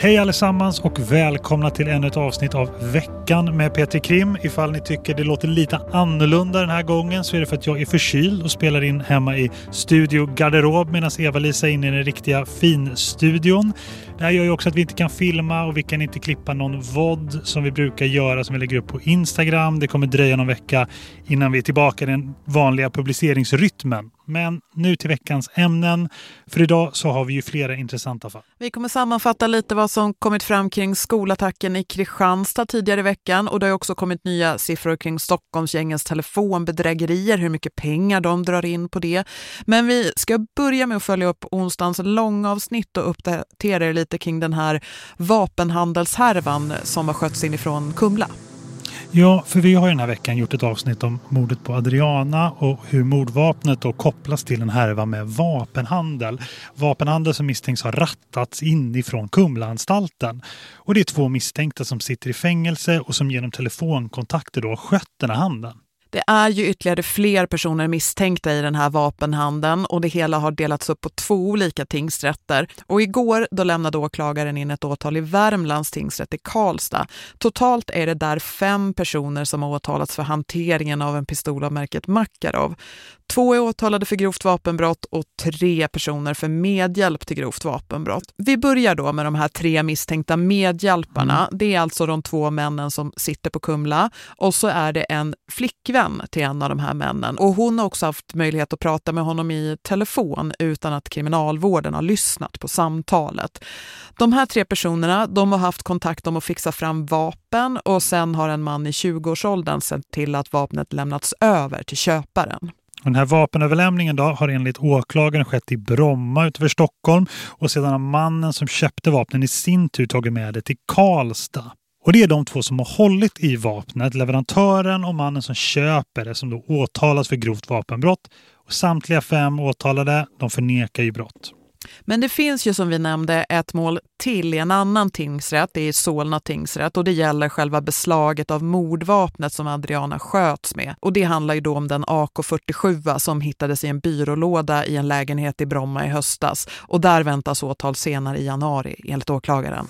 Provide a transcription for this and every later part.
Hej allesammans och välkomna till ännu ett avsnitt av Veckan med Peter Krim. Ifall ni tycker det låter lite annorlunda den här gången så är det för att jag är förkyld och spelar in hemma i Studio Garderob medan Eva-Lisa är inne i den riktiga finstudion. Det här gör ju också att vi inte kan filma och vi kan inte klippa någon vod som vi brukar göra som vi lägger upp på Instagram. Det kommer dröja någon vecka innan vi är tillbaka i den vanliga publiceringsrytmen. Men nu till veckans ämnen. För idag så har vi ju flera intressanta fall. Vi kommer sammanfatta lite vad som kommit fram kring skolattacken i Kristianstad tidigare i veckan. Och det har också kommit nya siffror kring Stockholmsgängens telefonbedrägerier, hur mycket pengar de drar in på det. Men vi ska börja med att följa upp onsdagens långa avsnitt och uppdatera er lite kring den här vapenhandelshärvan som har skötts inifrån Kumla. Ja, för vi har ju den här veckan gjort ett avsnitt om mordet på Adriana och hur mordvapnet då kopplas till en härva med vapenhandel. Vapenhandel som misstänks ha rattats inifrån Kumlaanstalten. Och det är två misstänkta som sitter i fängelse och som genom telefonkontakter då skött den här handeln. Det är ju ytterligare fler personer misstänkta i den här vapenhandeln och det hela har delats upp på två olika tingsrätter. Och igår då lämnade åklagaren in ett åtal i Värmlands tingsrätt i Karlstad. Totalt är det där fem personer som har åtalats för hanteringen av en pistol av märket Makarov. Två är åtalade för grovt vapenbrott och tre personer för medhjälp till grovt vapenbrott. Vi börjar då med de här tre misstänkta medhjälparna. Mm. Det är alltså de två männen som sitter på Kumla och så är det en flickvän till en av de här männen. Och hon har också haft möjlighet att prata med honom i telefon utan att kriminalvården har lyssnat på samtalet. De här tre personerna de har haft kontakt om att fixa fram vapen och sen har en man i 20-årsåldern sett till att vapnet lämnats över till köparen. Den här vapenöverlämningen då har enligt åklagaren skett i Bromma utanför Stockholm och sedan har mannen som köpte vapnen i sin tur tagit med det till Karlstad. Och det är de två som har hållit i vapnet, leverantören och mannen som köper det som då åtalas för grovt vapenbrott. Och samtliga fem åtalade, de förnekar ju brott. Men det finns ju som vi nämnde ett mål till i en annan tingsrätt, det är Solna tingsrätt och det gäller själva beslaget av mordvapnet som Adriana sköts med. Och det handlar ju då om den AK47 som hittades i en byrålåda i en lägenhet i Bromma i höstas. Och där väntas åtal senare i januari enligt åklagaren.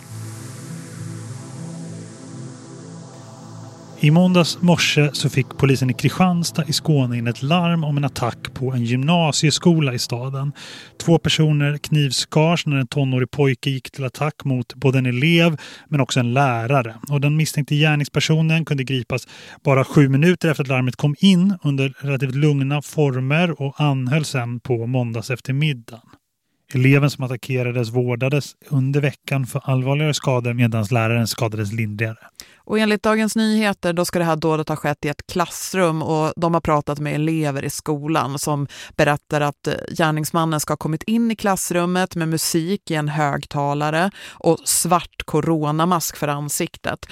I måndags morse så fick polisen i Kristianstad i Skåne in ett larm om en attack på en gymnasieskola i staden. Två personer knivskars när en tonårig pojke gick till attack mot både en elev men också en lärare. Och den misstänkte gärningspersonen kunde gripas bara sju minuter efter att larmet kom in under relativt lugna former och anhölls sen på måndags eftermiddagen. Eleven som attackerades vårdades under veckan för allvarligare skador medan läraren skadades lindrigare. Och enligt Dagens Nyheter då ska det här dådet ha skett i ett klassrum och de har pratat med elever i skolan som berättar att eh, gärningsmannen ska ha kommit in i klassrummet med musik i en högtalare och svart coronamask för ansiktet.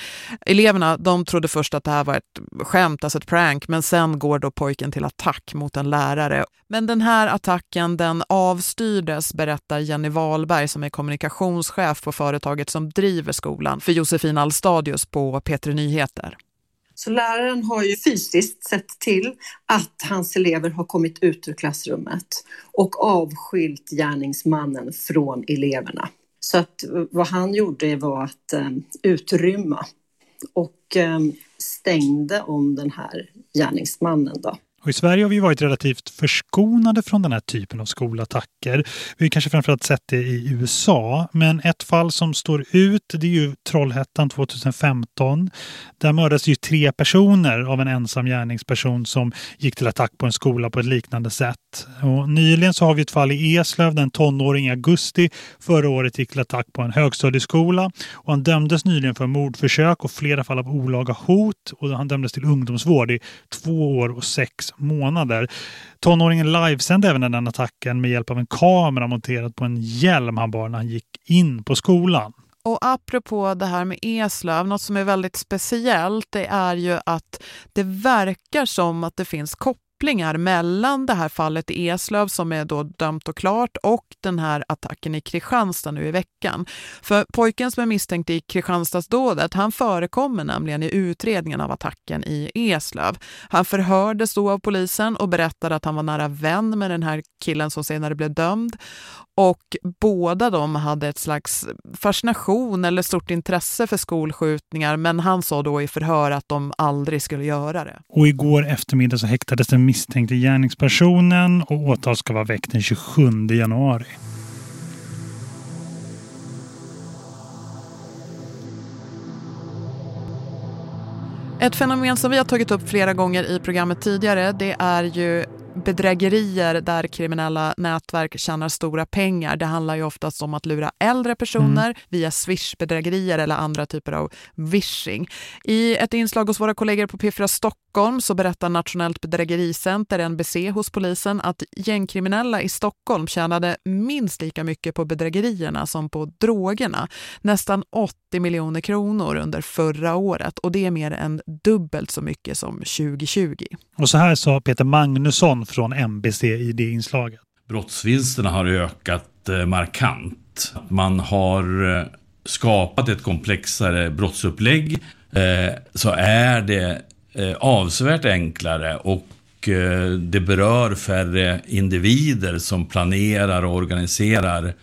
Eleverna de trodde först att det här var ett skämt, alltså ett prank, men sen går då pojken till attack mot en lärare. Men den här attacken den avstyrdes, berättar Jenny Wahlberg som är kommunikationschef på företaget som driver skolan för Josefin Alstadius på P3 Nyheter. Så läraren har ju fysiskt sett till att hans elever har kommit ut ur klassrummet och avskilt gärningsmannen från eleverna. Så att eh, vad han gjorde var att eh, utrymma och eh, stängde om den här gärningsmannen. Då. Och I Sverige har vi varit relativt förskonade från den här typen av skolattacker. Vi har kanske framförallt sett det i USA. Men ett fall som står ut det är ju Trollhättan 2015. Där mördades ju tre personer av en ensam gärningsperson som gick till attack på en skola på ett liknande sätt. Och nyligen så har vi ett fall i Eslöv där en tonåring i augusti förra året gick till attack på en högstadieskola. Och han dömdes nyligen för mordförsök och flera fall av olaga hot. Och han dömdes till ungdomsvård i två år och sex månader. Tonåringen livesände även den attacken med hjälp av en kamera monterad på en hjälm han bar när han gick in på skolan. Och apropå det här med Eslöv, något som är väldigt speciellt det är ju att det verkar som att det finns kopplingar kopplingar mellan det här fallet i Eslöv som är då dömt och klart och den här attacken i Kristianstad nu i veckan. För pojken som är misstänkt i Kristianstadsdådet, han förekommer nämligen i utredningen av attacken i Eslöv. Han förhördes då av polisen och berättade att han var nära vän med den här killen som senare blev dömd. Och båda de hade ett slags fascination eller stort intresse för skolskjutningar men han sa då i förhör att de aldrig skulle göra det. Och igår eftermiddag så häktades den misstänkte gärningspersonen och åtal ska vara väckt den 27 januari. Ett fenomen som vi har tagit upp flera gånger i programmet tidigare det är ju bedrägerier där kriminella nätverk tjänar stora pengar. Det handlar ju oftast om att lura äldre personer mm. via Swish-bedrägerier eller andra typer av vishing. I ett inslag hos våra kollegor på P4 Stockholm så berättar Nationellt bedrägericenter, NBC, hos polisen att gängkriminella i Stockholm tjänade minst lika mycket på bedrägerierna som på drogerna. Nästan 80 miljoner kronor under förra året och det är mer än dubbelt så mycket som 2020. Och så här sa Peter Magnusson från MBC i det inslaget. Brottsvinsterna har ökat eh, markant. Man har eh, skapat ett komplexare brottsupplägg eh, så är det avsevärt enklare och det berör färre individer som planerar och organiserar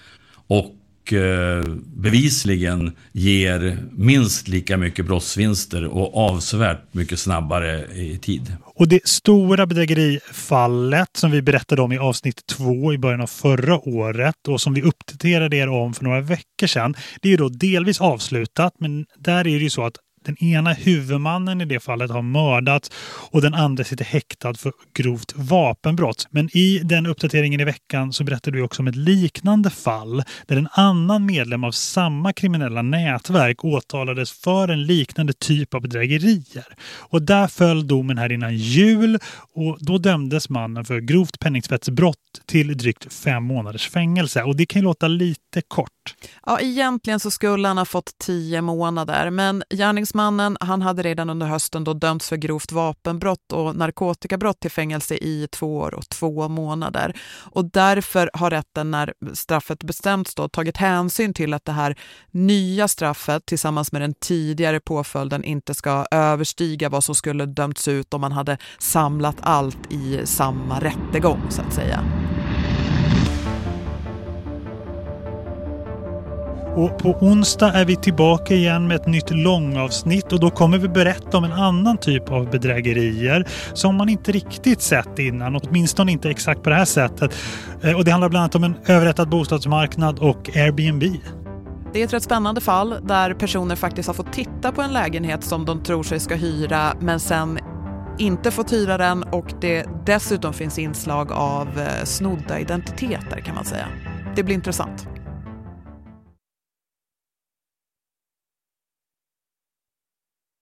och Eh, bevisligen ger minst lika mycket brottsvinster och avsevärt mycket snabbare i tid. Och det stora bedrägerifallet som vi berättade om i avsnitt två i början av förra året och som vi uppdaterade er om för några veckor sedan, det är då delvis avslutat men där är det ju så att den ena huvudmannen i det fallet har mördats och den andra sitter häktad för grovt vapenbrott. Men i den uppdateringen i veckan så berättade vi också om ett liknande fall där en annan medlem av samma kriminella nätverk åtalades för en liknande typ av bedrägerier. Och där föll domen här innan jul och då dömdes mannen för grovt penningtvättsbrott till drygt fem månaders fängelse. Och det kan ju låta lite kort. Ja, egentligen så skulle han ha fått tio månader men Gärningsmannen han hade redan under hösten då dömts för grovt vapenbrott och narkotikabrott till fängelse i två år och två månader. Och därför har rätten när straffet bestämts då tagit hänsyn till att det här nya straffet tillsammans med den tidigare påföljden inte ska överstiga vad som skulle dömts ut om man hade samlat allt i samma rättegång så att säga. Och på onsdag är vi tillbaka igen med ett nytt långavsnitt och då kommer vi berätta om en annan typ av bedrägerier som man inte riktigt sett innan, åtminstone inte exakt på det här sättet. Eh, och det handlar bland annat om en överrättad bostadsmarknad och Airbnb. Det är ett rätt spännande fall där personer faktiskt har fått titta på en lägenhet som de tror sig ska hyra men sen inte fått hyra den och det dessutom finns inslag av eh, snodda identiteter kan man säga. Det blir intressant.